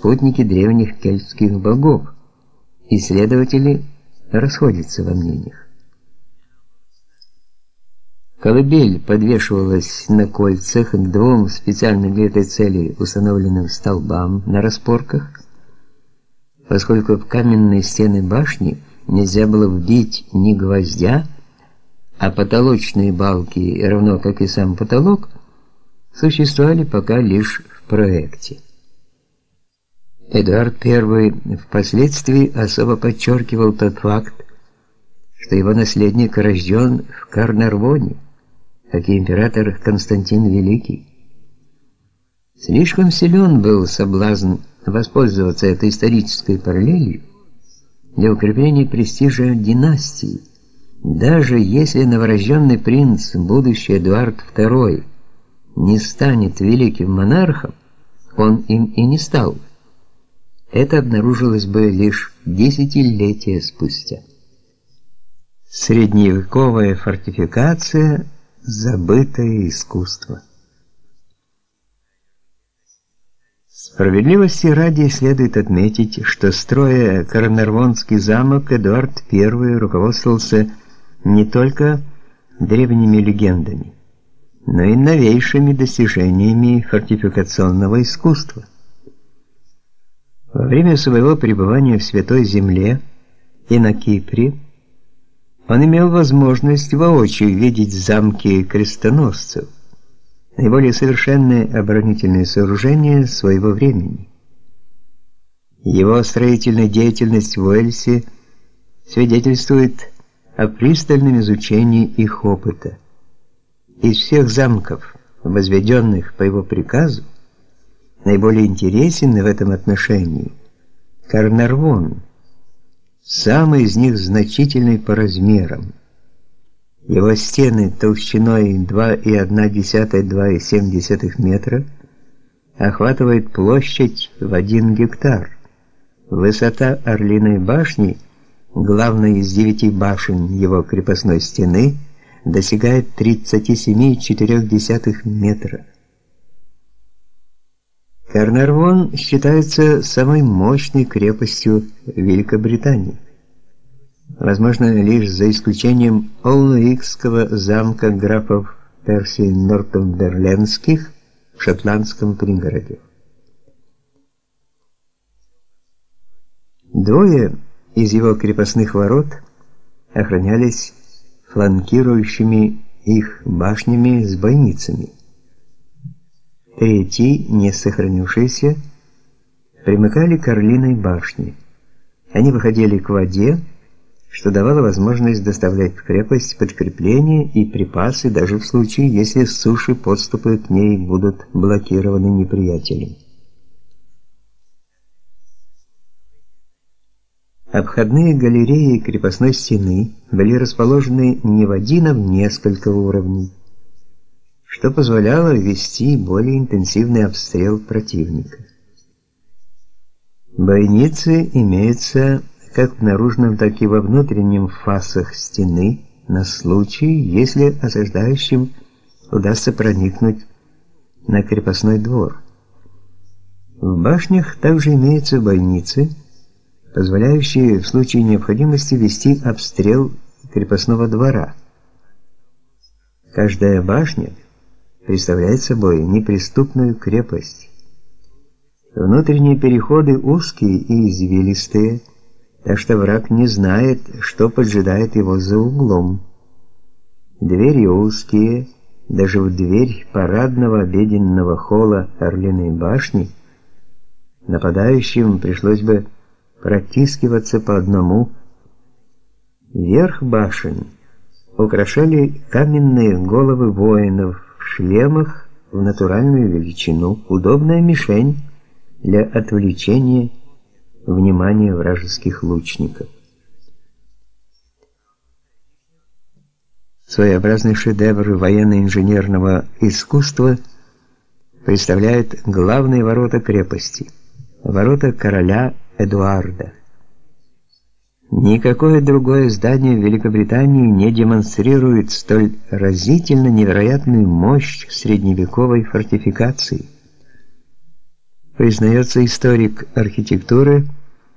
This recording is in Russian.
спутники древних кельтских богов. Исследователи расходятся во мнениях. Колыбель подвешивалась на кольцах к двум специально для этой цели установленным столбам на распорках, поскольку в каменные стены башни нельзя было вбить ни гвоздя, а потолочные балки, равно как и сам потолок, существовали пока лишь в проекте. Эдуард I впоследствии особо подчеркивал тот факт, что его наследник рожден в Карнарвоне, как и император Константин Великий. Слишком силен был соблазн воспользоваться этой исторической параллелью для укрепления престижа династии, даже если новорожденный принц, будущий Эдуард II, не станет великим монархом, он им и не стал. Это обнаружилось бы лишь десятилетия спустя. Средневековая фортификация забытое искусство. Справедливости ради следует отметить, что строя Карнарвонский замок Эдуард I руководствовался не только древними легендами, но и новейшими достижениями фортификационного искусства. Во время своего пребывания в Святой Земле и на Кипре он имел возможность воочию видеть замки крестоносцев, наиболее совершенные оборонительные сооружения своего времени. Его строительная деятельность в Уэльсе свидетельствует о пристальном изучении их опыта. Из всех замков, возведенных по его приказу, наиболее интересен в этом отношении Карнарвон, самый из них значительный по размерам. Его стены толщиной 2,1-2,7 метра охватывают площадь в 1 гектар. Высота Орлиной башни, главной из девяти башен его крепостной стены, достигает 37,4 метра. Карнарвон считается самой мощной крепостью Великобритании. Возможно, лишь за исключением Олнуикского замка графов Персии Нортумберленских в шотландском пригороде. Двое из его крепостных ворот охранялись фланкирующими их башнями с бойницами. Третий, не сохранившийся, примыкали к Орлиной башне. Они выходили к воде, что давало возможность доставлять в крепость подкрепления и припасы даже в случае, если с суши подступы к ней будут блокированы неприятелем. Обходные галереи крепостной стены были расположены не в один, а в несколько уровней что позволяло вести более интенсивный обстрел противника. Бойницы имеются как в наружном, так и во внутреннем фасах стены на случай, если осаждающим удастся проникнуть на крепостной двор. В башнях также имеются бойницы, позволяющие в случае необходимости вести обстрел крепостного двора. Каждая башня – представляет собой неприступную крепость. Внутренние переходы узкие и извилистые, так что враг не знает, что поджидает его за углом. Двери узкие, даже в дверь парадного обеденного холла Орлиной башни нападающим пришлось бы протискиваться по одному. Верх башен украшали каменные головы воинов, шлемах в натуральную величину, удобная мишень для отвлечения внимания вражеских лучников. Своеобразный шедевр военно-инженерного искусства представляет главные ворота крепости, ворота короля Эдуарда. Никакое другое здание в Великобритании не демонстрирует столь разительно невероятную мощь средневековой фортификации. признается историк архитектуры